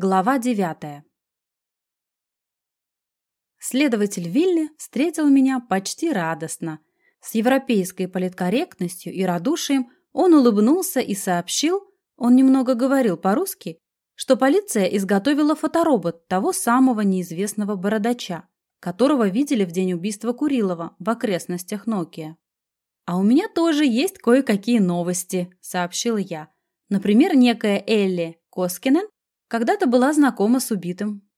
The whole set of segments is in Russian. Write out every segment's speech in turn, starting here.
Глава девятая. Следователь Вилли встретил меня почти радостно. С европейской политкорректностью и радушием он улыбнулся и сообщил, он немного говорил по-русски, что полиция изготовила фоторобот того самого неизвестного бородача, которого видели в день убийства Курилова в окрестностях Нокия. «А у меня тоже есть кое-какие новости», – сообщил я. Например, некая Элли Коскинен когда-то была знакома с убитым.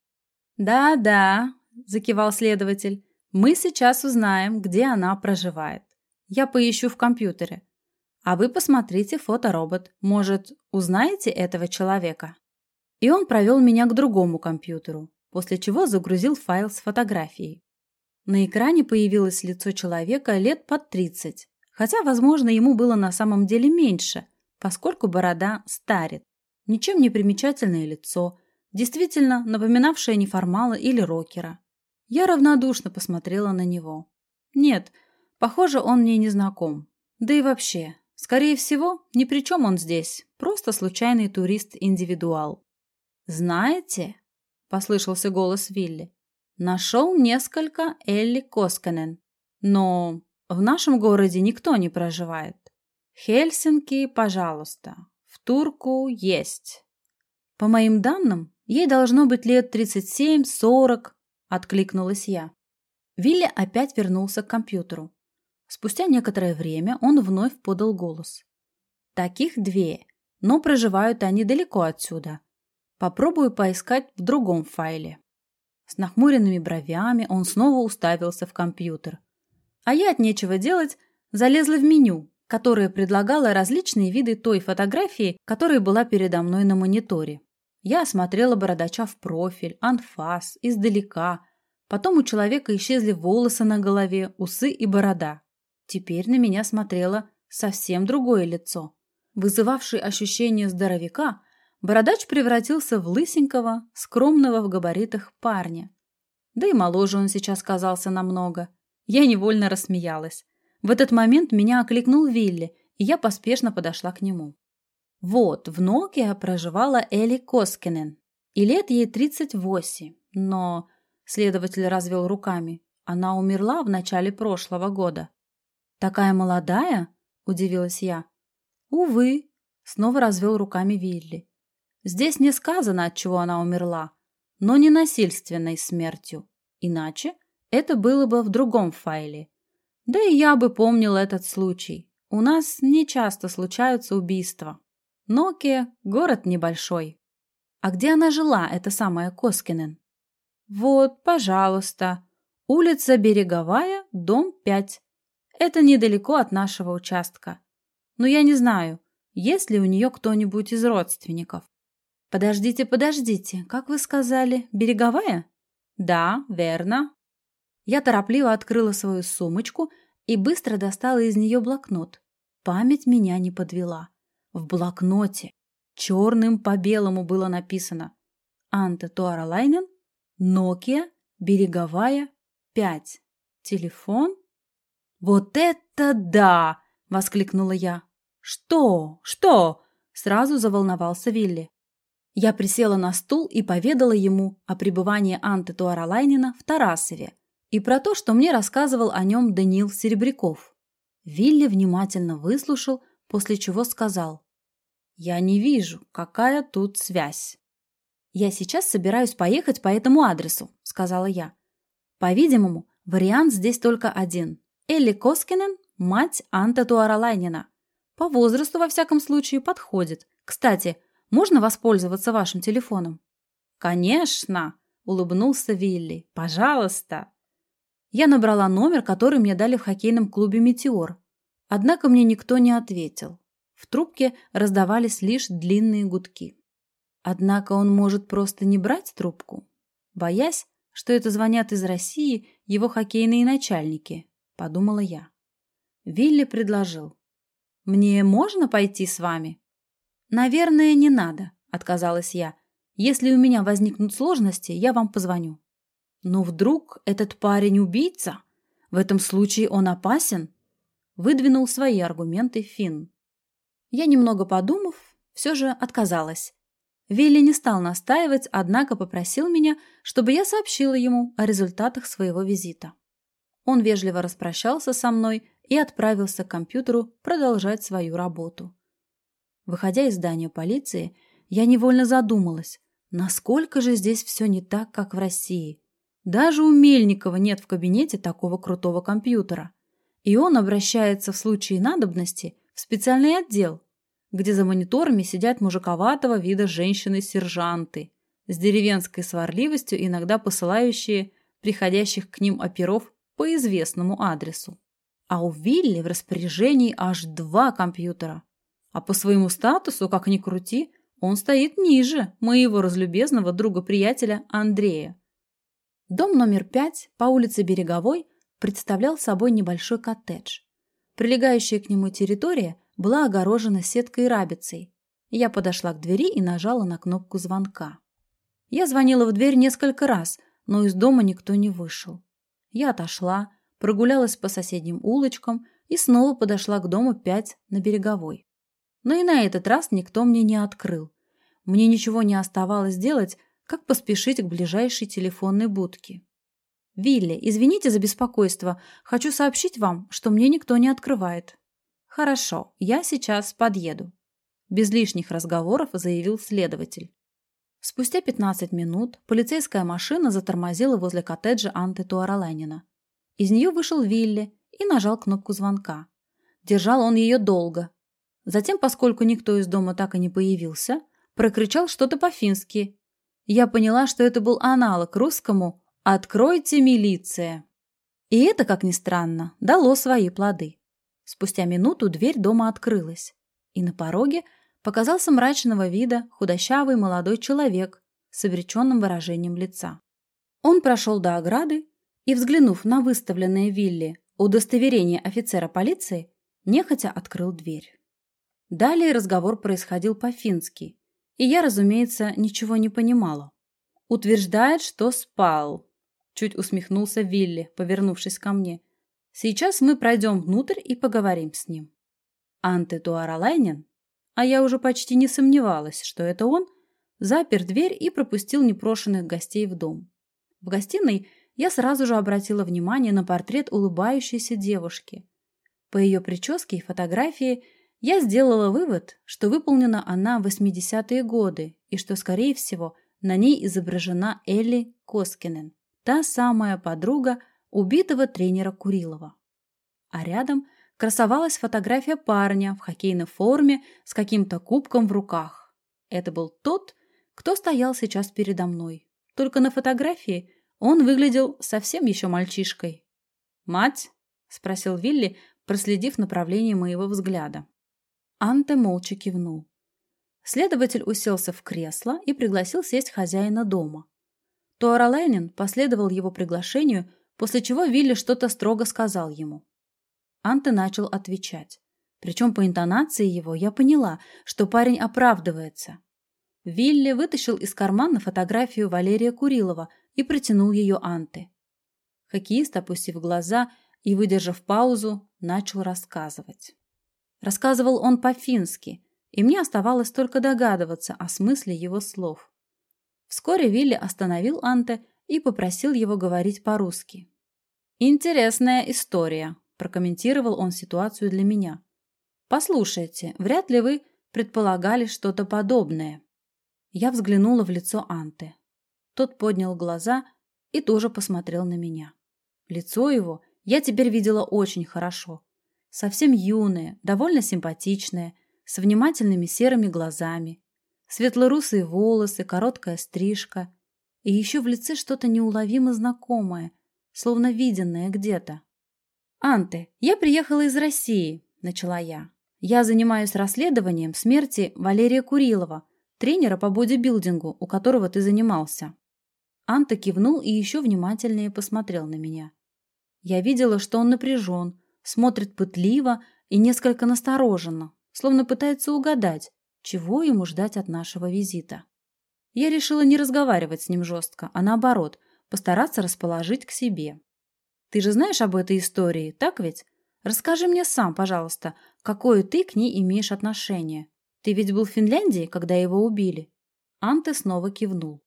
«Да-да», – закивал следователь, – «мы сейчас узнаем, где она проживает. Я поищу в компьютере. А вы посмотрите фоторобот. Может, узнаете этого человека?» И он провел меня к другому компьютеру, после чего загрузил файл с фотографией. На экране появилось лицо человека лет под 30, хотя, возможно, ему было на самом деле меньше, поскольку борода старит. Ничем не примечательное лицо, действительно напоминавшее неформала или рокера. Я равнодушно посмотрела на него. Нет, похоже, он мне не знаком. Да и вообще, скорее всего, ни при чем он здесь, просто случайный турист-индивидуал. «Знаете?» – послышался голос Вилли. «Нашел несколько Элли Косканен, но в нашем городе никто не проживает. Хельсинки, пожалуйста, Турку есть. По моим данным, ей должно быть лет 37-40, откликнулась я. Вилли опять вернулся к компьютеру. Спустя некоторое время он вновь подал голос. Таких две, но проживают они далеко отсюда. Попробую поискать в другом файле. С нахмуренными бровями он снова уставился в компьютер. А я от нечего делать залезла в меню которая предлагала различные виды той фотографии, которая была передо мной на мониторе. Я осмотрела бородача в профиль, анфас, издалека. Потом у человека исчезли волосы на голове, усы и борода. Теперь на меня смотрело совсем другое лицо. Вызывавший ощущение здоровяка, бородач превратился в лысенького, скромного в габаритах парня. Да и моложе он сейчас казался намного. Я невольно рассмеялась. В этот момент меня окликнул Вилли, и я поспешно подошла к нему. Вот, в Нокиа проживала Элли Коскинен, и лет ей 38, но... Следователь развел руками. Она умерла в начале прошлого года. «Такая молодая?» – удивилась я. «Увы», – снова развел руками Вилли. «Здесь не сказано, от чего она умерла, но не насильственной смертью. Иначе это было бы в другом файле. Да и я бы помнил этот случай. У нас не часто случаются убийства. Нокия – город небольшой. А где она жила, эта самая Коскинен? Вот, пожалуйста. Улица Береговая, дом 5. Это недалеко от нашего участка. Но я не знаю, есть ли у нее кто-нибудь из родственников. Подождите, подождите, как вы сказали, Береговая? Да, верно. Я торопливо открыла свою сумочку и быстро достала из нее блокнот. Память меня не подвела. В блокноте черным по белому было написано «Анте Туаралайнен, Nokia, Береговая, 5. Телефон?» «Вот это да!» — воскликнула я. «Что? Что?» — сразу заволновался Вилли. Я присела на стул и поведала ему о пребывании Анты Туаралайнена в Тарасове, и про то, что мне рассказывал о нем Даниил Серебряков. Вилли внимательно выслушал, после чего сказал, «Я не вижу, какая тут связь». «Я сейчас собираюсь поехать по этому адресу», — сказала я. «По-видимому, вариант здесь только один. Элли Коскинен – мать Анта Туаралайнина. По возрасту, во всяком случае, подходит. Кстати, можно воспользоваться вашим телефоном?» «Конечно!» – улыбнулся Вилли. «Пожалуйста!» Я набрала номер, который мне дали в хоккейном клубе «Метеор». Однако мне никто не ответил. В трубке раздавались лишь длинные гудки. Однако он может просто не брать трубку, боясь, что это звонят из России его хоккейные начальники, подумала я. Вилли предложил. «Мне можно пойти с вами?» «Наверное, не надо», — отказалась я. «Если у меня возникнут сложности, я вам позвоню». Но вдруг этот парень убийца? В этом случае он опасен? Выдвинул свои аргументы Финн. Я, немного подумав, все же отказалась. Вилли не стал настаивать, однако попросил меня, чтобы я сообщила ему о результатах своего визита. Он вежливо распрощался со мной и отправился к компьютеру продолжать свою работу. Выходя из здания полиции, я невольно задумалась, насколько же здесь все не так, как в России. Даже у Мельникова нет в кабинете такого крутого компьютера. И он обращается в случае надобности в специальный отдел, где за мониторами сидят мужиковатого вида женщины-сержанты с деревенской сварливостью, иногда посылающие приходящих к ним оперов по известному адресу. А у Вилли в распоряжении аж два компьютера. А по своему статусу, как ни крути, он стоит ниже моего разлюбезного друга-приятеля Андрея. Дом номер пять по улице Береговой представлял собой небольшой коттедж. Прилегающая к нему территория была огорожена сеткой рабицей. Я подошла к двери и нажала на кнопку звонка. Я звонила в дверь несколько раз, но из дома никто не вышел. Я отошла, прогулялась по соседним улочкам и снова подошла к дому 5 на Береговой. Но и на этот раз никто мне не открыл. Мне ничего не оставалось делать, как поспешить к ближайшей телефонной будке. «Вилли, извините за беспокойство. Хочу сообщить вам, что мне никто не открывает». «Хорошо, я сейчас подъеду», – без лишних разговоров заявил следователь. Спустя 15 минут полицейская машина затормозила возле коттеджа Анты Туараланина. Из нее вышел Вилли и нажал кнопку звонка. Держал он ее долго. Затем, поскольку никто из дома так и не появился, прокричал что-то по-фински. Я поняла, что это был аналог русскому «Откройте, милиция!». И это, как ни странно, дало свои плоды. Спустя минуту дверь дома открылась, и на пороге показался мрачного вида худощавый молодой человек с обреченным выражением лица. Он прошел до ограды и, взглянув на выставленное Вилли удостоверение офицера полиции, нехотя открыл дверь. Далее разговор происходил по-фински, и я, разумеется, ничего не понимала. «Утверждает, что спал», – чуть усмехнулся Вилли, повернувшись ко мне – Сейчас мы пройдем внутрь и поговорим с ним. Анте Туаралайнен, а я уже почти не сомневалась, что это он, запер дверь и пропустил непрошенных гостей в дом. В гостиной я сразу же обратила внимание на портрет улыбающейся девушки. По ее прическе и фотографии я сделала вывод, что выполнена она в 80-е годы и что, скорее всего, на ней изображена Элли Коскинен, та самая подруга, убитого тренера Курилова. А рядом красовалась фотография парня в хоккейной форме с каким-то кубком в руках. Это был тот, кто стоял сейчас передо мной. Только на фотографии он выглядел совсем еще мальчишкой. «Мать?» – спросил Вилли, проследив направление моего взгляда. Анте молча кивнул. Следователь уселся в кресло и пригласил сесть хозяина дома. Туара Ленин последовал его приглашению – после чего Вилли что-то строго сказал ему. Анте начал отвечать. Причем по интонации его я поняла, что парень оправдывается. Вилли вытащил из кармана фотографию Валерия Курилова и протянул ее Анте. Хоккеист, опустив глаза и выдержав паузу, начал рассказывать. Рассказывал он по-фински, и мне оставалось только догадываться о смысле его слов. Вскоре Вилли остановил Анте и попросил его говорить по-русски. «Интересная история», – прокомментировал он ситуацию для меня. «Послушайте, вряд ли вы предполагали что-то подобное». Я взглянула в лицо Анты. Тот поднял глаза и тоже посмотрел на меня. Лицо его я теперь видела очень хорошо. Совсем юное, довольно симпатичное, с внимательными серыми глазами, светлорусые волосы, короткая стрижка и еще в лице что-то неуловимо знакомое – словно виденное где-то. «Анте, я приехала из России», – начала я. «Я занимаюсь расследованием смерти Валерия Курилова, тренера по бодибилдингу, у которого ты занимался». Анта кивнул и еще внимательнее посмотрел на меня. Я видела, что он напряжен, смотрит пытливо и несколько настороженно, словно пытается угадать, чего ему ждать от нашего визита. Я решила не разговаривать с ним жестко, а наоборот – постараться расположить к себе. Ты же знаешь об этой истории, так ведь? Расскажи мне сам, пожалуйста, какое ты к ней имеешь отношение. Ты ведь был в Финляндии, когда его убили? Анте снова кивнул.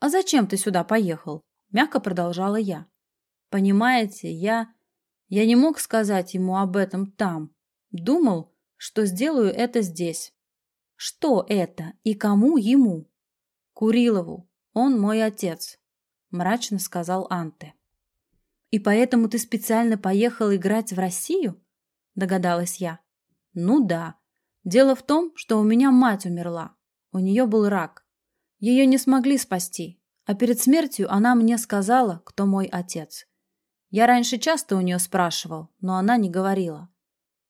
«А зачем ты сюда поехал?» Мягко продолжала я. «Понимаете, я... Я не мог сказать ему об этом там. Думал, что сделаю это здесь. Что это и кому ему? Курилову. Он мой отец», — мрачно сказал Анте. «И поэтому ты специально поехал играть в Россию?» — догадалась я. «Ну да. Дело в том, что у меня мать умерла. У нее был рак. Ее не смогли спасти, а перед смертью она мне сказала, кто мой отец. Я раньше часто у нее спрашивал, но она не говорила.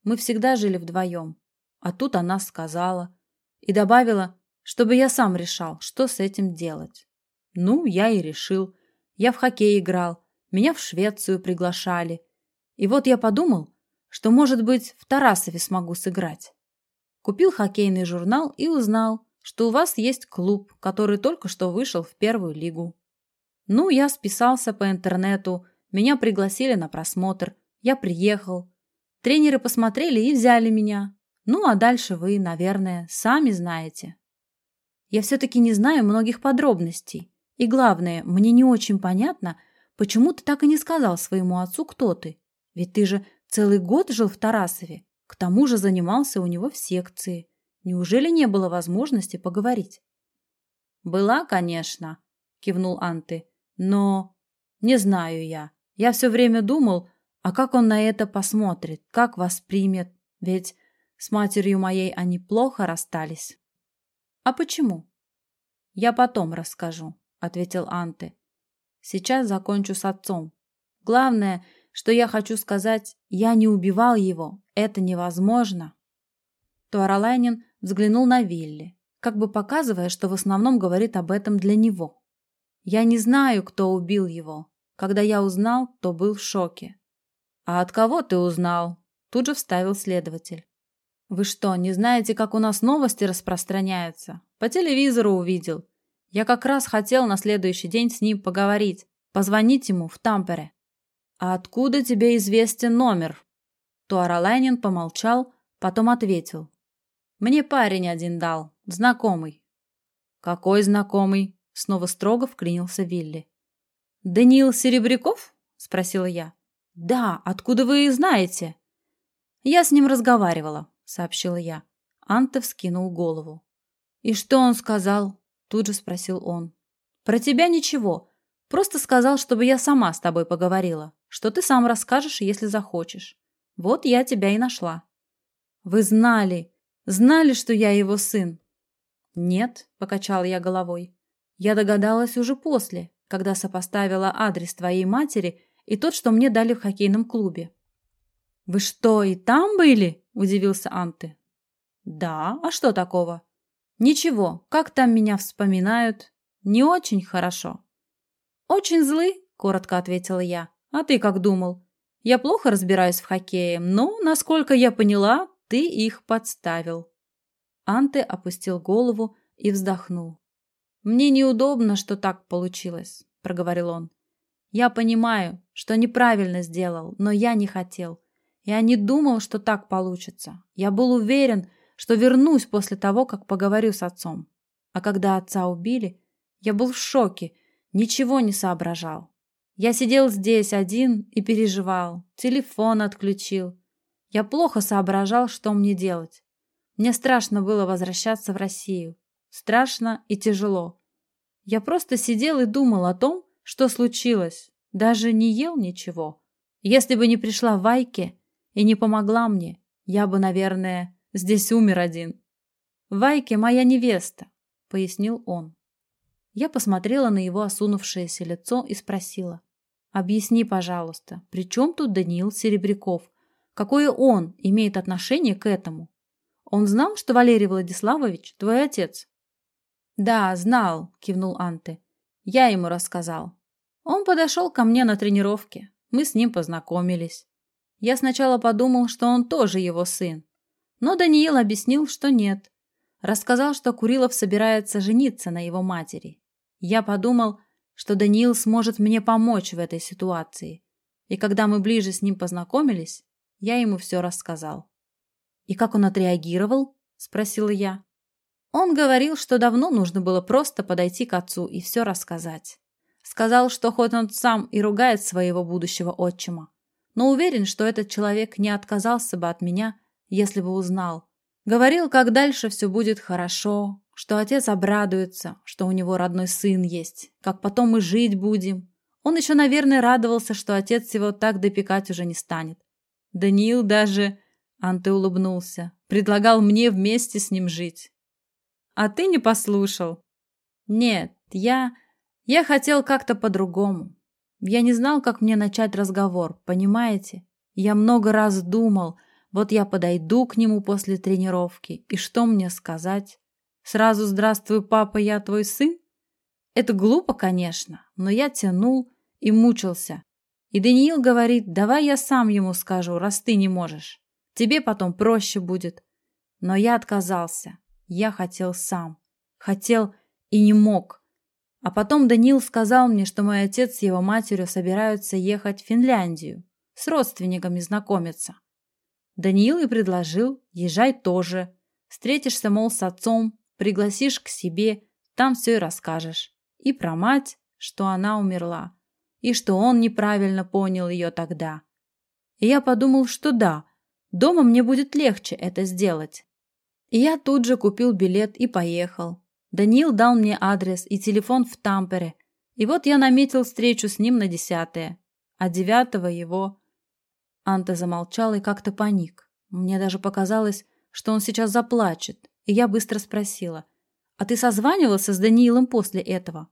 Мы всегда жили вдвоем. А тут она сказала. И добавила, чтобы я сам решал, что с этим делать. Ну, я и решил. Я в хоккей играл, меня в Швецию приглашали. И вот я подумал, что, может быть, в Тарасове смогу сыграть. Купил хоккейный журнал и узнал, что у вас есть клуб, который только что вышел в первую лигу. Ну, я списался по интернету, меня пригласили на просмотр, я приехал. Тренеры посмотрели и взяли меня. Ну, а дальше вы, наверное, сами знаете. Я все-таки не знаю многих подробностей. И главное, мне не очень понятно, почему ты так и не сказал своему отцу, кто ты. Ведь ты же целый год жил в Тарасове, к тому же занимался у него в секции. Неужели не было возможности поговорить? «Была, конечно», — кивнул Анты. «Но... не знаю я. Я все время думал, а как он на это посмотрит, как воспримет, ведь с матерью моей они плохо расстались». «А почему?» «Я потом расскажу», — ответил Анты. «Сейчас закончу с отцом. Главное, что я хочу сказать, я не убивал его, это невозможно». Туаралайнин взглянул на Вилли, как бы показывая, что в основном говорит об этом для него. «Я не знаю, кто убил его. Когда я узнал, то был в шоке». «А от кого ты узнал?» Тут же вставил следователь. «Вы что, не знаете, как у нас новости распространяются? По телевизору увидел. Я как раз хотел на следующий день с ним поговорить, позвонить ему в Тампере». «А откуда тебе известен номер?» Туаралайнин помолчал, потом ответил. Мне парень один дал, знакомый. Какой знакомый? Снова строго вклинился Вилли. Даниил Серебряков? Спросила я. Да, откуда вы знаете? Я с ним разговаривала, сообщила я. Анте вскинул голову. И что он сказал? Тут же спросил он. Про тебя ничего. Просто сказал, чтобы я сама с тобой поговорила, что ты сам расскажешь, если захочешь. Вот я тебя и нашла. Вы знали, Знали, что я его сын? Нет, покачала я головой. Я догадалась уже после, когда сопоставила адрес твоей матери и тот, что мне дали в хоккейном клубе. Вы что, и там были? удивился Анты. Да, а что такого? Ничего, как там меня вспоминают? Не очень хорошо. Очень злы, коротко ответила я. А ты как думал? Я плохо разбираюсь в хоккее, но, насколько я поняла, ты их подставил. Анте опустил голову и вздохнул. Мне неудобно, что так получилось, проговорил он. Я понимаю, что неправильно сделал, но я не хотел. Я не думал, что так получится. Я был уверен, что вернусь после того, как поговорю с отцом. А когда отца убили, я был в шоке, ничего не соображал. Я сидел здесь один и переживал, телефон отключил. Я плохо соображал, что мне делать. Мне страшно было возвращаться в Россию. Страшно и тяжело. Я просто сидел и думал о том, что случилось. Даже не ел ничего. Если бы не пришла Вайке и не помогла мне, я бы, наверное, здесь умер один. Вайке моя невеста, пояснил он. Я посмотрела на его осунувшееся лицо и спросила. «Объясни, пожалуйста, при чем тут Даниил Серебряков? Какое он имеет отношение к этому? Он знал, что Валерий Владиславович твой отец? Да, знал, кивнул Анте. Я ему рассказал. Он подошел ко мне на тренировке. Мы с ним познакомились. Я сначала подумал, что он тоже его сын. Но Даниил объяснил, что нет. Рассказал, что Курилов собирается жениться на его матери. Я подумал, что Даниил сможет мне помочь в этой ситуации. И когда мы ближе с ним познакомились, я ему все рассказал. «И как он отреагировал?» – спросила я. Он говорил, что давно нужно было просто подойти к отцу и все рассказать. Сказал, что хоть он сам и ругает своего будущего отчима, но уверен, что этот человек не отказался бы от меня, если бы узнал. Говорил, как дальше все будет хорошо, что отец обрадуется, что у него родной сын есть, как потом мы жить будем. Он еще, наверное, радовался, что отец его так допекать уже не станет. Даниил даже, Анте улыбнулся, предлагал мне вместе с ним жить. А ты не послушал. Нет, я... Я хотел как-то по-другому. Я не знал, как мне начать разговор, понимаете? Я много раз думал, вот я подойду к нему после тренировки, и что мне сказать? Сразу «Здравствуй, папа, я твой сын»? Это глупо, конечно, но я тянул и мучился. И Даниил говорит, давай я сам ему скажу, раз ты не можешь. Тебе потом проще будет. Но я отказался. Я хотел сам. Хотел и не мог. А потом Даниил сказал мне, что мой отец с его матерью собираются ехать в Финляндию, с родственниками знакомиться. Даниил и предложил, езжай тоже. Встретишься, мол, с отцом, пригласишь к себе, там все и расскажешь. И про мать, что она умерла, и что он неправильно понял ее тогда. И я подумал, что да, дома мне будет легче это сделать. И я тут же купил билет и поехал. Даниил дал мне адрес и телефон в Тампере. И вот я наметил встречу с ним на десятое. А девятого его... Анта замолчал и как-то паник. Мне даже показалось, что он сейчас заплачет. И я быстро спросила. «А ты созванивался с Даниилом после этого?»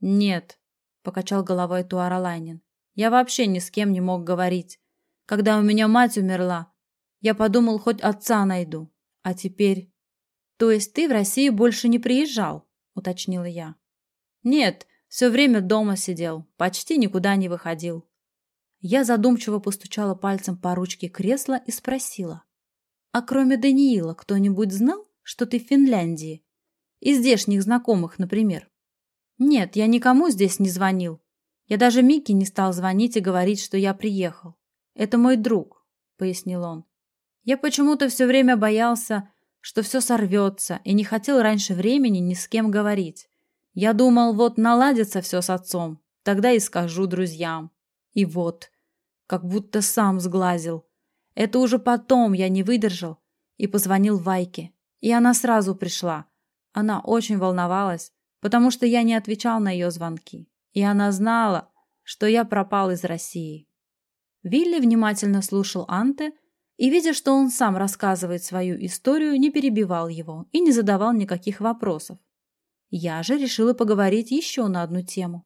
«Нет», — покачал головой Туаралайнин. «Я вообще ни с кем не мог говорить. Когда у меня мать умерла, я подумал, хоть отца найду. А теперь... То есть ты в Россию больше не приезжал? Уточнила я. Нет, все время дома сидел, почти никуда не выходил. Я задумчиво постучала пальцем по ручке кресла и спросила. А кроме Даниила кто-нибудь знал, что ты в Финляндии? Из здешних знакомых, например. Нет, я никому здесь не звонил. Я даже Микки не стал звонить и говорить, что я приехал. Это мой друг, пояснил он. Я почему-то все время боялся, что все сорвется, и не хотел раньше времени ни с кем говорить. Я думал, вот наладится все с отцом, тогда и скажу друзьям. И вот, как будто сам сглазил. Это уже потом я не выдержал и позвонил Вайке. И она сразу пришла. Она очень волновалась, потому что я не отвечал на ее звонки. И она знала, что я пропал из России. Вилли внимательно слушал Анте, и, видя, что он сам рассказывает свою историю, не перебивал его и не задавал никаких вопросов. Я же решила поговорить еще на одну тему.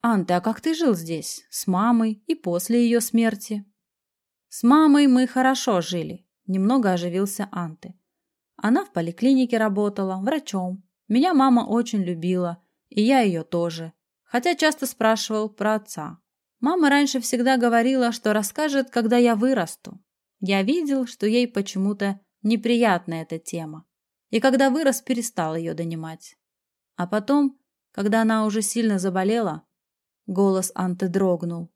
«Анте, а как ты жил здесь? С мамой и после ее смерти?» «С мамой мы хорошо жили», – немного оживился Анте. Она в поликлинике работала, врачом. Меня мама очень любила, и я ее тоже. Хотя часто спрашивал про отца. Мама раньше всегда говорила, что расскажет, когда я вырасту. Я видел, что ей почему-то неприятна эта тема, и когда вырос, перестал ее донимать. А потом, когда она уже сильно заболела, голос Анты дрогнул.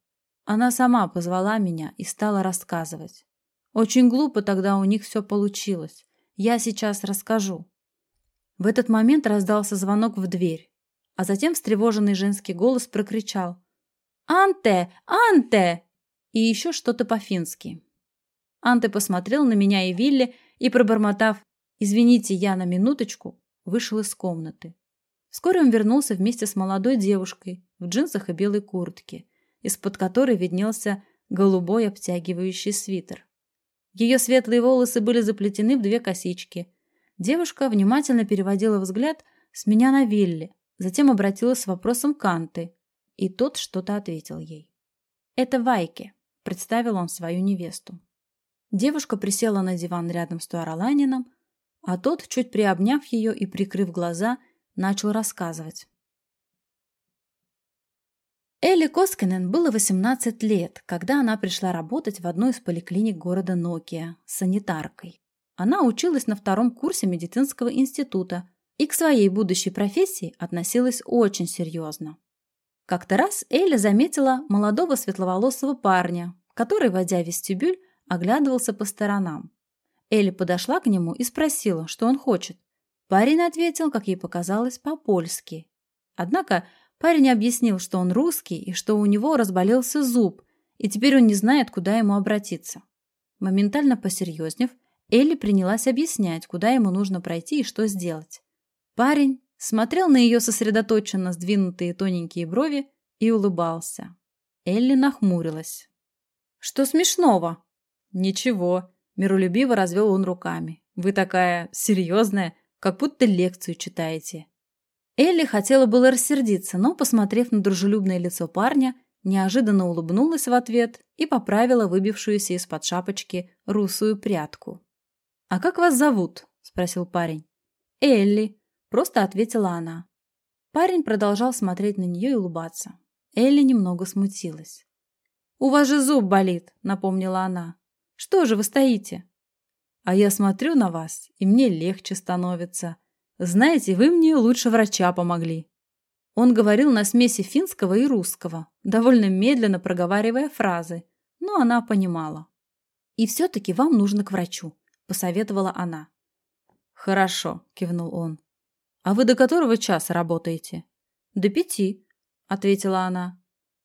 Она сама позвала меня и стала рассказывать. Очень глупо тогда у них все получилось. Я сейчас расскажу. В этот момент раздался звонок в дверь, а затем встревоженный женский голос прокричал «Анте! Анте!» и еще что-то по-фински. Анте посмотрел на меня и Вилли и, пробормотав «Извините, я на минуточку», вышел из комнаты. Вскоре он вернулся вместе с молодой девушкой в джинсах и белой куртке, из-под которой виднелся голубой обтягивающий свитер. Ее светлые волосы были заплетены в две косички. Девушка внимательно переводила взгляд с меня на Вилли, затем обратилась с вопросом к Анте, и тот что-то ответил ей. «Это Вайке», — представил он свою невесту. Девушка присела на диван рядом с Туараланином, а тот, чуть приобняв ее и прикрыв глаза, начал рассказывать. Элли Коскинен было 18 лет, когда она пришла работать в одну из поликлиник города Нокия санитаркой. Она училась на втором курсе медицинского института и к своей будущей профессии относилась очень серьезно. Как-то раз Элли заметила молодого светловолосого парня, который, войдя в вестибюль, оглядывался по сторонам. Элли подошла к нему и спросила, что он хочет. Парень ответил, как ей показалось, по-польски. Однако парень объяснил, что он русский и что у него разболелся зуб, и теперь он не знает, куда ему обратиться. Моментально посерьезнев, Элли принялась объяснять, куда ему нужно пройти и что сделать. Парень смотрел на ее сосредоточенно сдвинутые тоненькие брови и улыбался. Элли нахмурилась. «Что смешного?» «Ничего», – миролюбиво развел он руками. «Вы такая серьезная, как будто лекцию читаете». Элли хотела было рассердиться, но, посмотрев на дружелюбное лицо парня, неожиданно улыбнулась в ответ и поправила выбившуюся из-под шапочки русую прядку. «А как вас зовут?» – спросил парень. «Элли», – просто ответила она. Парень продолжал смотреть на нее и улыбаться. Элли немного смутилась. «У вас же зуб болит», – напомнила она. «Что же вы стоите?» «А я смотрю на вас, и мне легче становится. Знаете, вы мне лучше врача помогли». Он говорил на смеси финского и русского, довольно медленно проговаривая фразы, но она понимала. «И все-таки вам нужно к врачу», – посоветовала она. «Хорошо», – кивнул он. «А вы до которого часа работаете?» «До пяти», – ответила она.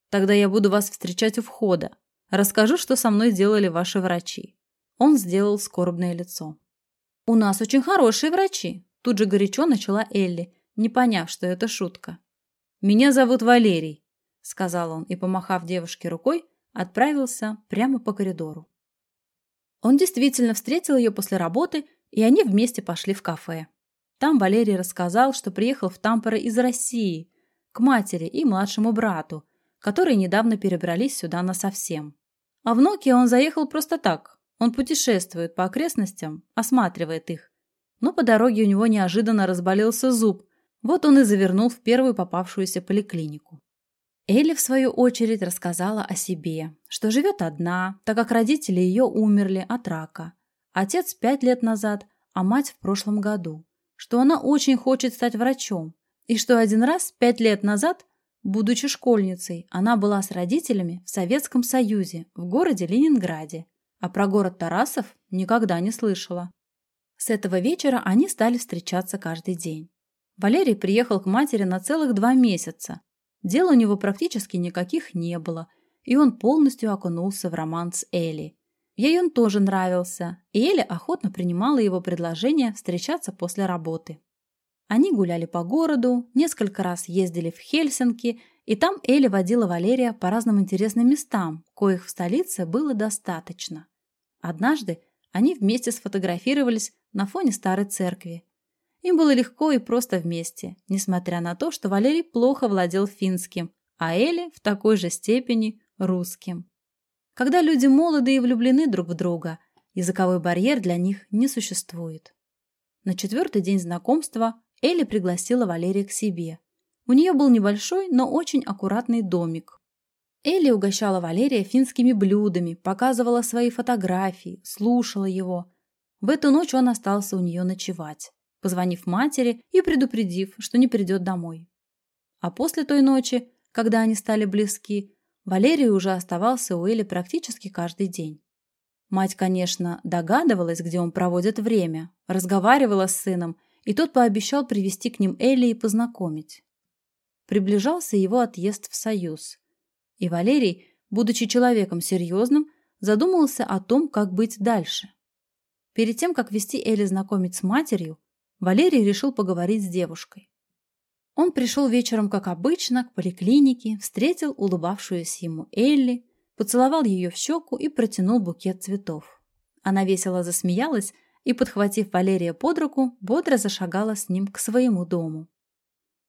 «Тогда я буду вас встречать у входа. Расскажу, что со мной делали ваши врачи». Он сделал скорбное лицо. «У нас очень хорошие врачи», – тут же горячо начала Элли, не поняв, что это шутка. «Меня зовут Валерий», – сказал он и, помахав девушке рукой, отправился прямо по коридору. Он действительно встретил ее после работы, и они вместе пошли в кафе. Там Валерий рассказал, что приехал в Тампере из России, к матери и младшему брату, которые недавно перебрались сюда насовсем. А в Ноки он заехал просто так. Он путешествует по окрестностям, осматривает их. Но по дороге у него неожиданно разболелся зуб, вот он и завернул в первую попавшуюся поликлинику. Элли, в свою очередь, рассказала о себе, что живет одна, так как родители ее умерли от рака. Отец пять лет назад, а мать в прошлом году. Что она очень хочет стать врачом. И что один раз, пять лет назад, будучи школьницей, она была с родителями в Советском Союзе, в городе Ленинграде. А про город Тарасов никогда не слышала. С этого вечера они стали встречаться каждый день. Валерий приехал к матери на целых два месяца. Дел у него практически никаких не было, и он полностью окунулся в роман с Элли. Ей он тоже нравился, и Элли охотно принимала его предложение встречаться после работы. Они гуляли по городу, несколько раз ездили в Хельсинки, и там Элли водила Валерия по разным интересным местам, коих в столице было достаточно. Однажды они вместе сфотографировались на фоне старой церкви, им было легко и просто вместе, несмотря на то, что Валерий плохо владел финским, а Эли в такой же степени русским. Когда люди молоды и влюблены друг в друга, языковой барьер для них не существует. На четвертый день знакомства Элли пригласила Валерия к себе. У нее был небольшой, но очень аккуратный домик. Элли угощала Валерия финскими блюдами, показывала свои фотографии, слушала его. В эту ночь он остался у нее ночевать позвонив матери и предупредив, что не придет домой. А после той ночи, когда они стали близки, Валерий уже оставался у Эли практически каждый день. Мать, конечно, догадывалась, где он проводит время, разговаривала с сыном, и тот пообещал привести к ним Элли и познакомить. Приближался его отъезд в Союз. И Валерий, будучи человеком серьезным, задумался о том, как быть дальше. Перед тем, как вести Элли знакомить с матерью, Валерий решил поговорить с девушкой. Он пришел вечером, как обычно, к поликлинике, встретил улыбавшуюся ему Элли, поцеловал ее в щеку и протянул букет цветов. Она весело засмеялась и, подхватив Валерия под руку, бодро зашагала с ним к своему дому.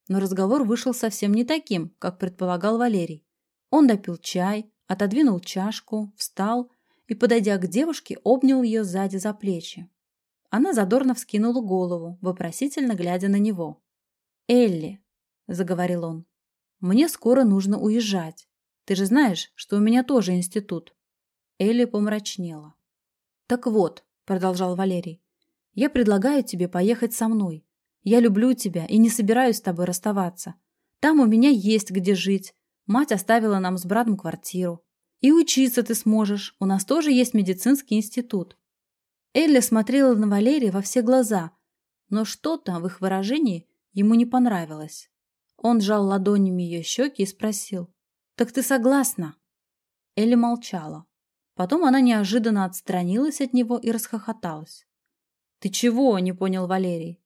Но разговор вышел совсем не таким, как предполагал Валерий. Он допил чай, отодвинул чашку, встал и, подойдя к девушке, обнял ее сзади за плечи. Она задорно вскинула голову, вопросительно глядя на него. «Элли», — заговорил он, — «мне скоро нужно уезжать. Ты же знаешь, что у меня тоже институт». Элли помрачнела. «Так вот», — продолжал Валерий, — «я предлагаю тебе поехать со мной. Я люблю тебя и не собираюсь с тобой расставаться. Там у меня есть где жить. Мать оставила нам с братом квартиру. И учиться ты сможешь. У нас тоже есть медицинский институт. Элли смотрела на Валерия во все глаза, но что-то в их выражении ему не понравилось. Он сжал ладонями ее щеки и спросил, «Так ты согласна?» Элли молчала. Потом она неожиданно отстранилась от него и расхохоталась. «Ты чего?» – не понял Валерий.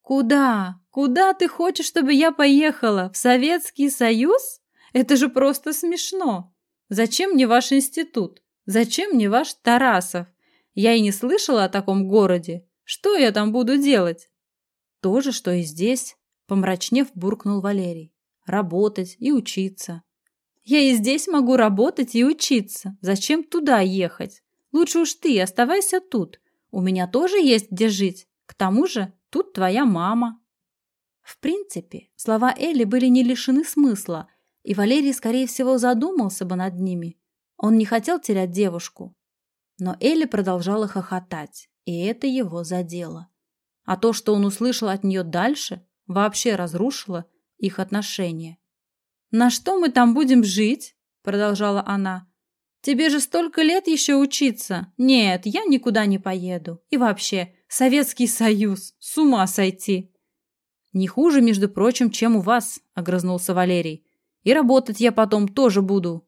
«Куда? Куда ты хочешь, чтобы я поехала? В Советский Союз? Это же просто смешно! Зачем мне ваш институт? Зачем мне ваш Тарасов? Я и не слышала о таком городе. Что я там буду делать?» «То же, что и здесь», – помрачнев, буркнул Валерий. «Работать и учиться». «Я и здесь могу работать и учиться. Зачем туда ехать? Лучше уж ты оставайся тут. У меня тоже есть где жить. К тому же Тут твоя мама». В принципе, слова Элли были не лишены смысла, и Валерий, скорее всего, задумался бы над ними. Он не хотел терять девушку. Но Элли продолжала хохотать, и это его задело. А то, что он услышал от нее дальше, вообще разрушило их отношения. «На что мы там будем жить?» – продолжала она. «Тебе же столько лет еще учиться. Нет, я никуда не поеду. И вообще, Советский Союз! С ума сойти!» «Не хуже, между прочим, чем у вас», — огрызнулся Валерий. «И работать я потом тоже буду».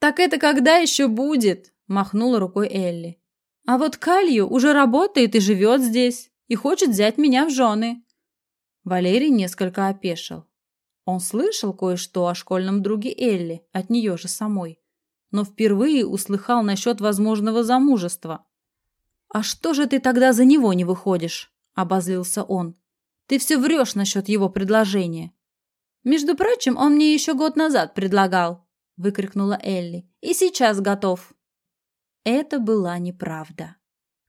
«Так это когда еще будет?» — махнула рукой Элли. «А вот Калью уже работает и живет здесь, и хочет взять меня в жены». Валерий несколько опешил. Он слышал кое-что о школьном друге Элли, от нее же самой, но впервые услыхал насчет возможного замужества. «А что же ты тогда за него не выходишь?» – обозлился он. «Ты все врешь насчет его предложения». «Между прочим, он мне еще год назад предлагал», – выкрикнула Элли. «И сейчас готов». Это была неправда.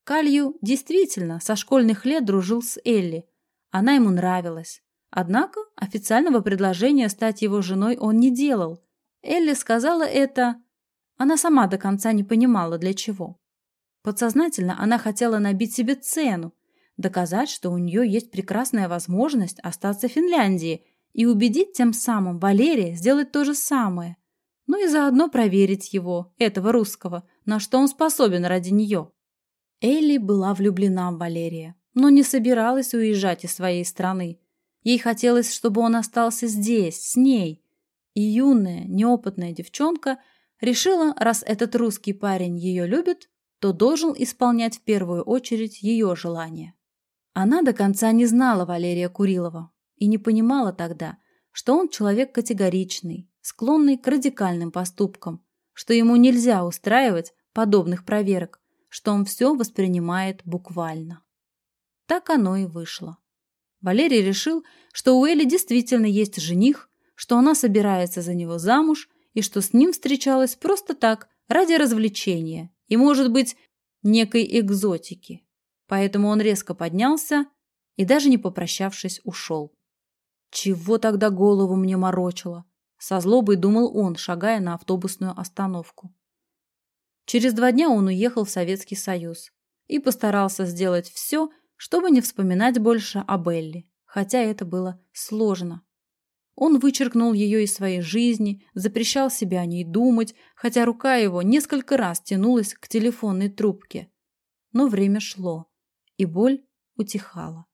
Калью действительно со школьных лет дружил с Элли. Она ему нравилась. Однако официального предложения стать его женой он не делал. Элли сказала это... Она сама до конца не понимала, для чего. Подсознательно она хотела набить себе цену, доказать, что у нее есть прекрасная возможность остаться в Финляндии и убедить тем самым Валерия сделать то же самое. Ну и заодно проверить его, этого русского, на что он способен ради нее. Элли была влюблена в Валерия, но не собиралась уезжать из своей страны. Ей хотелось, чтобы он остался здесь, с ней. И юная, неопытная девчонка решила, раз этот русский парень ее любит, то должен исполнять в первую очередь ее желания. Она до конца не знала Валерия Курилова и не понимала тогда, что он человек категоричный, склонный к радикальным поступкам, что ему нельзя устраивать подобных проверок, что он все воспринимает буквально. Так оно и вышло. Валерий решил, что у Эли действительно есть жених, что она собирается за него замуж и что с ним встречалась просто так, ради развлечения и, может быть, некой экзотики. Поэтому он резко поднялся и, даже не попрощавшись, ушел. Чего тогда голову мне морочило? Со злобой думал он, шагая на автобусную остановку. Через два дня он уехал в Советский Союз и постарался сделать все, чтобы не вспоминать больше о Белли, хотя это было сложно. Он вычеркнул ее из своей жизни, запрещал себе о ней думать, хотя рука его несколько раз тянулась к телефонной трубке. Но время шло, и боль утихала.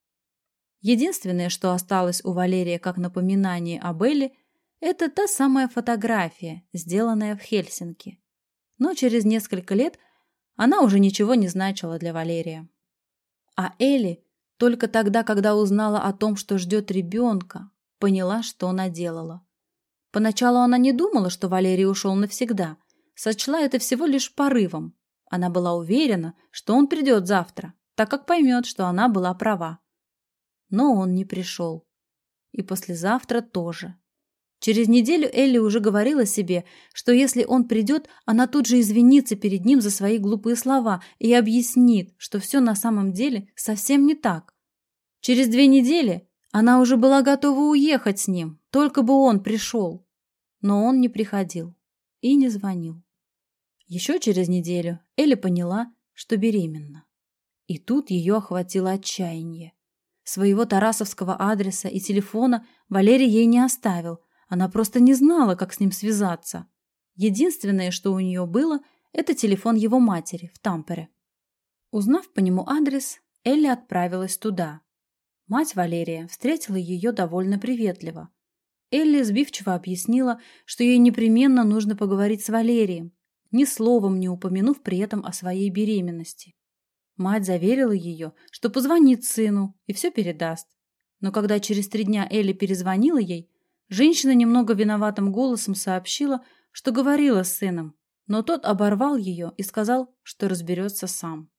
Единственное, что осталось у Валерия как напоминание о Белле, это та самая фотография, сделанная в Хельсинки. Но через несколько лет она уже ничего не значила для Валерия. А Элли только тогда, когда узнала о том, что ждет ребенка, поняла, что наделала. Поначалу она не думала, что Валерий ушел навсегда, сочла это всего лишь порывом. Она была уверена, что он придет завтра, так как поймет, что она была права. Но он не пришел. И послезавтра тоже. Через неделю Элли уже говорила себе, что если он придет, она тут же извинится перед ним за свои глупые слова и объяснит, что все на самом деле совсем не так. Через две недели она уже была готова уехать с ним, только бы он пришел. Но он не приходил и не звонил. Еще через неделю Элли поняла, что беременна. И тут ее охватило отчаяние. Своего тарасовского адреса и телефона Валерий ей не оставил. Она просто не знала, как с ним связаться. Единственное, что у нее было, это телефон его матери в Тампере. Узнав по нему адрес, Элли отправилась туда Мать Валерия встретила ее довольно приветливо. Элли сбивчиво объяснила, что ей непременно нужно поговорить с Валерием, ни словом не упомянув при этом о своей беременности. Мать заверила ее, что позвонит сыну и все передаст. Но когда через три дня Элли перезвонила ей, женщина немного виноватым голосом сообщила, что говорила с сыном, но тот оборвал ее и сказал, что разберется сам.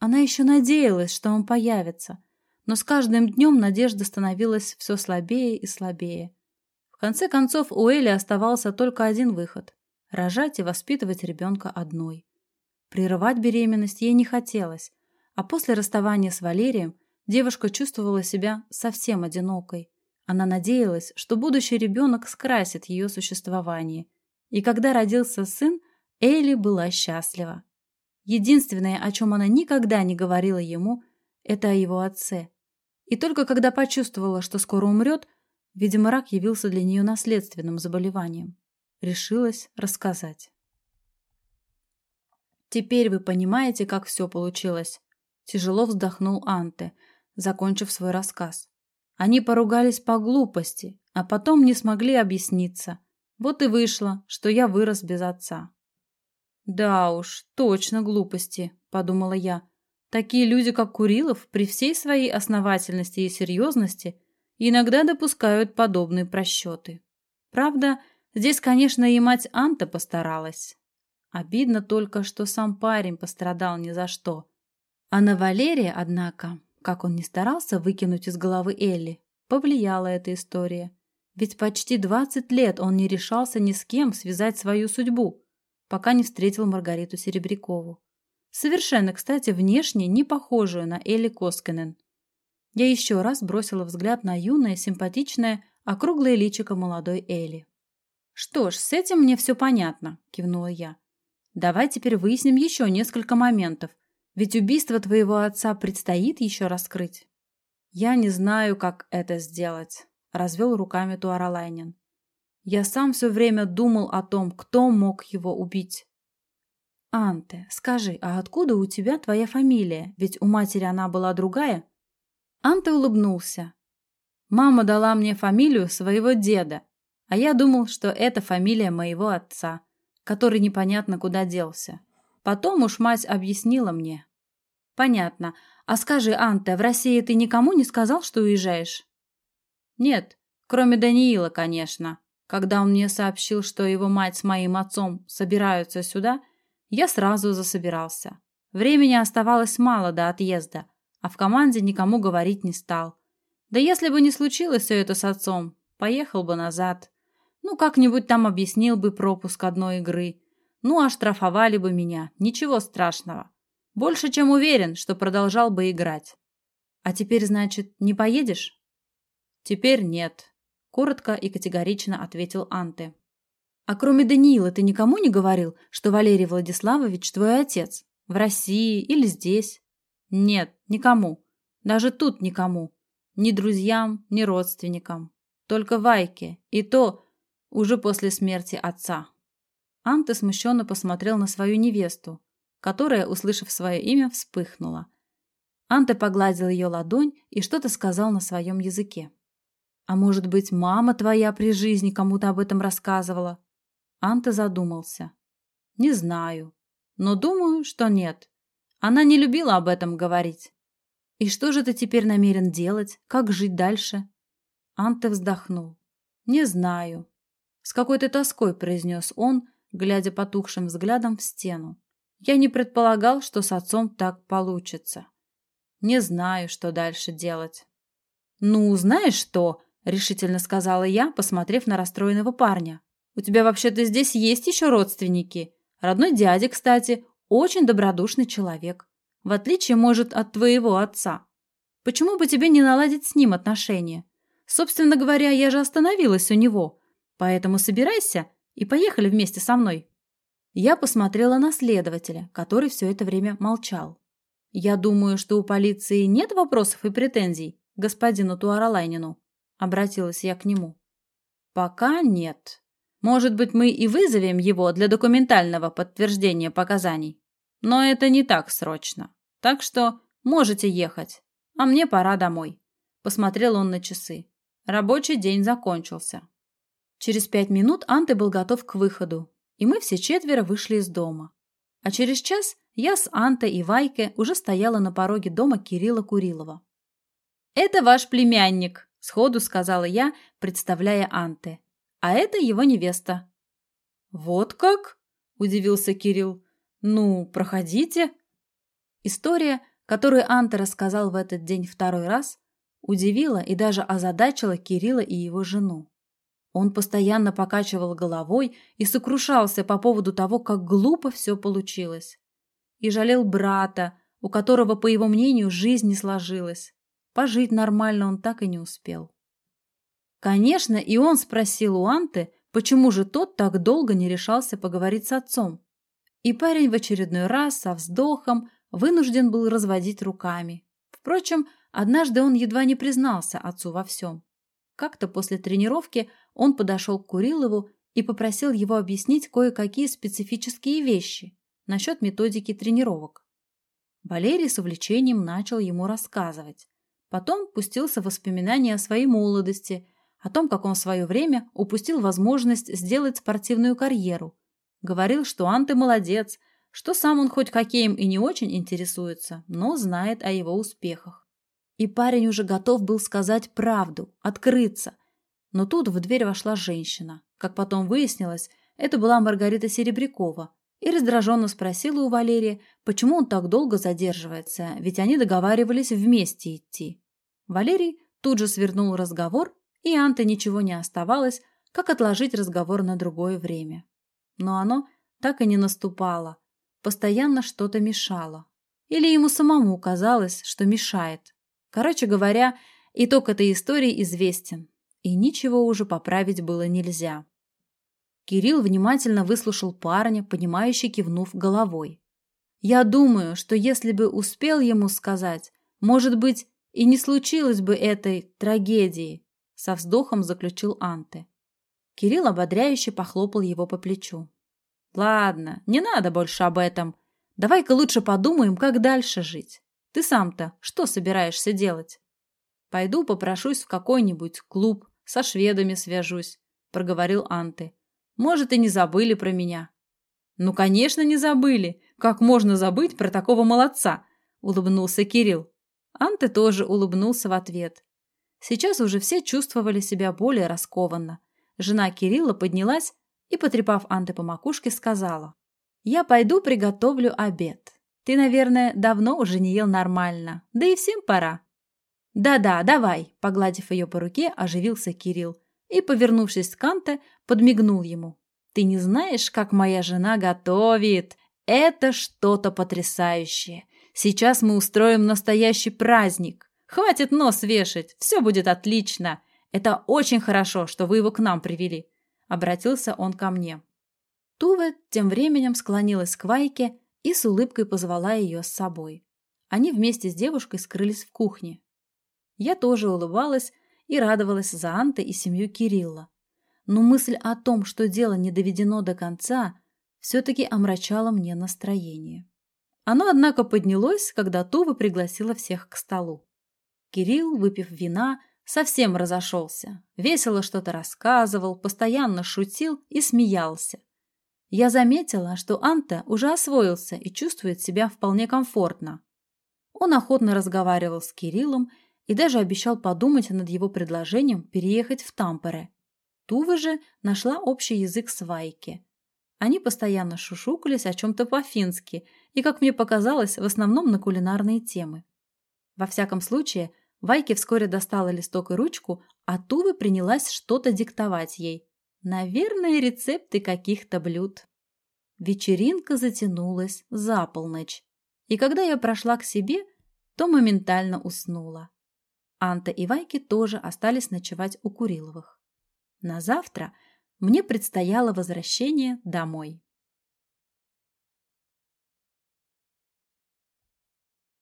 Она еще надеялась, что он появится, но с каждым днем надежда становилась все слабее и слабее. В конце концов, у Эли оставался только один выход – рожать и воспитывать ребенка одной. Прерывать беременность ей не хотелось, а после расставания с Валерием девушка чувствовала себя совсем одинокой. Она надеялась, что будущий ребенок скрасит ее существование. И когда родился сын, Элли была счастлива. Единственное, о чем она никогда не говорила ему, это о его отце. И только когда почувствовала, что скоро умрет, видимо, рак явился для нее наследственным заболеванием. Решилась рассказать. Теперь вы понимаете, как все получилось. Тяжело вздохнул Анте, закончив свой рассказ. Они поругались по глупости, а потом не смогли объясниться. Вот и вышло, что я вырос без отца. Да уж, точно глупости, подумала я. Такие люди, как Курилов, при всей своей основательности и серьезности, иногда допускают подобные просчеты. Правда, здесь, конечно, и мать Анта постаралась. Обидно только, что сам парень пострадал ни за что. А на Валерия, однако, как он ни старался выкинуть из головы Элли, повлияла эта история. Ведь почти 20 лет он не решался ни с кем связать свою судьбу, пока не встретил Маргариту Серебрякову. Совершенно, кстати, внешне не похожую на Элли Коскинен. Я еще раз бросила взгляд на юное, симпатичное, округлое личико молодой Элли. «Что ж, с этим мне все понятно», – кивнула я. Давай теперь выясним еще несколько моментов, ведь убийство твоего отца предстоит еще раскрыть. Я не знаю, как это сделать, развел руками Туаралайнин. Я сам все время думал о том, кто мог его убить. Анте, скажи, а откуда у тебя твоя фамилия? Ведь у матери она была другая. Анте улыбнулся. Мама дала мне фамилию своего деда, а я думал, что это фамилия моего отца который непонятно куда делся. Потом уж мать объяснила мне. Понятно. А скажи, Анта, в России ты никому не сказал, что уезжаешь? Нет, кроме Даниила, конечно. Когда он мне сообщил, что его мать с моим отцом собираются сюда, я сразу засобирался. Времени оставалось мало до отъезда, а в команде никому говорить не стал. Да если бы не случилось все это с отцом, поехал бы назад. Ну, как-нибудь там объяснил бы пропуск одной игры. Ну, оштрафовали бы меня. Ничего страшного. Больше чем уверен, что продолжал бы играть. А теперь, значит, не поедешь? Теперь нет. Коротко и категорично ответил Анте. А кроме Даниила ты никому не говорил, что Валерий Владиславович твой отец? В России или здесь? Нет, никому. Даже тут никому. Ни друзьям, ни родственникам. Только Вайке. И то уже после смерти отца. Анте смущенно посмотрел на свою невесту, которая, услышав свое имя, вспыхнула. Анте погладил ее ладонь и что-то сказал на своем языке. «А может быть, мама твоя при жизни кому-то об этом рассказывала?» Анте задумался. «Не знаю, но думаю, что нет. Она не любила об этом говорить. И что же ты теперь намерен делать? Как жить дальше?» Анте вздохнул. «Не знаю. С какой-то тоской произнес он, глядя потухшим взглядом в стену. Я не предполагал, что с отцом так получится. Не знаю, что дальше делать. «Ну, знаешь что?» – решительно сказала я, посмотрев на расстроенного парня. «У тебя вообще-то здесь есть еще родственники. Родной дядя, кстати, очень добродушный человек. В отличие, может, от твоего отца. Почему бы тебе не наладить с ним отношения? Собственно говоря, я же остановилась у него. Поэтому собирайся и поехали вместе со мной. Я посмотрела на следователя, который все это время молчал. Я думаю, что у полиции нет вопросов и претензий господину Туаралайнину. Обратилась я к нему. Пока нет. Может быть, мы и вызовем его для документального подтверждения показаний. Но это не так срочно. Так что можете ехать. А мне пора домой. Посмотрел он на часы. Рабочий день закончился. Через пять минут Анте был готов к выходу, и мы все четверо вышли из дома. А через час я с Антой и Вайке уже стояла на пороге дома Кирилла Курилова. «Это ваш племянник», – сходу сказала я, представляя Анте. «А это его невеста». «Вот как?» – удивился Кирилл. «Ну, проходите». История, которую Анте рассказал в этот день второй раз, удивила и даже озадачила Кирилла и его жену. Он постоянно покачивал головой и сокрушался по поводу того, как глупо все получилось. И жалел брата, у которого, по его мнению, жизнь не сложилась. Пожить нормально он так и не успел. Конечно, и он спросил у Анты, почему же тот так долго не решался поговорить с отцом. И парень в очередной раз со вздохом вынужден был разводить руками. Впрочем, однажды он едва не признался отцу во всем. Как-то после тренировки он подошел к Курилову и попросил его объяснить кое-какие специфические вещи насчет методики тренировок. Валерий с увлечением начал ему рассказывать. Потом пустился в воспоминания о своей молодости, о том, как он в свое время упустил возможность сделать спортивную карьеру. Говорил, что Анты молодец, что сам он хоть хоккеем и не очень интересуется, но знает о его успехах. И парень уже готов был сказать правду, открыться. Но тут в дверь вошла женщина. Как потом выяснилось, это была Маргарита Серебрякова. И раздраженно спросила у Валерия, почему он так долго задерживается, ведь они договаривались вместе идти. Валерий тут же свернул разговор, и Анте ничего не оставалось, как отложить разговор на другое время. Но оно так и не наступало. Постоянно что-то мешало. Или ему самому казалось, что мешает. Короче говоря, итог этой истории известен, и ничего уже поправить было нельзя. Кирилл внимательно выслушал парня, понимающе кивнув головой. «Я думаю, что если бы успел ему сказать, может быть, и не случилось бы этой трагедии», со вздохом заключил Анте. Кирилл ободряюще похлопал его по плечу. «Ладно, не надо больше об этом. Давай-ка лучше подумаем, как дальше жить. Ты сам-то что собираешься делать? Пойду попрошусь в какой-нибудь клуб, со шведами свяжусь, проговорил Анты. Может, и не забыли про меня. Ну, конечно, не забыли. Как можно забыть про такого молодца? Улыбнулся Кирилл. Анты тоже улыбнулся в ответ. Сейчас уже все чувствовали себя более раскованно. Жена Кирилла поднялась и, потрепав Анты по макушке, сказала. «Я пойду приготовлю обед. Ты, наверное, давно уже не ел нормально. Да и всем пора. Да-да, давай, погладив ее по руке, оживился Кирилл и, повернувшись к Канте, подмигнул ему. Ты не знаешь, как моя жена готовит? Это что-то потрясающее. Сейчас мы устроим настоящий праздник. Хватит нос вешать, все будет отлично. Это очень хорошо, что вы его к нам привели. Обратился он ко мне. Тува тем временем склонилась к Вайке и с улыбкой позвала ее с собой. Они вместе с девушкой скрылись в кухне. Я тоже улыбалась и радовалась за Анты и семью Кирилла. Но мысль о том, что дело не доведено до конца, все-таки омрачала мне настроение. Оно, однако, поднялось, когда Тува пригласила всех к столу. Кирилл, выпив вина, совсем разошелся, весело что-то рассказывал, постоянно шутил и смеялся. Я заметила, что Анта уже освоился и чувствует себя вполне комфортно. Он охотно разговаривал с Кириллом и даже обещал подумать над его предложением переехать в Тампере. Тува же нашла общий язык с Вайки. Они постоянно шушукались о чем-то по-фински и, как мне показалось, в основном на кулинарные темы. Во всяком случае, Вайки вскоре достала листок и ручку, а Тува принялась что-то диктовать ей. Наверное, рецепты каких-то блюд. Вечеринка затянулась за полночь, и когда я прошла к себе, то моментально уснула. Анта и Вайки тоже остались ночевать у Куриловых. На завтра мне предстояло возвращение домой.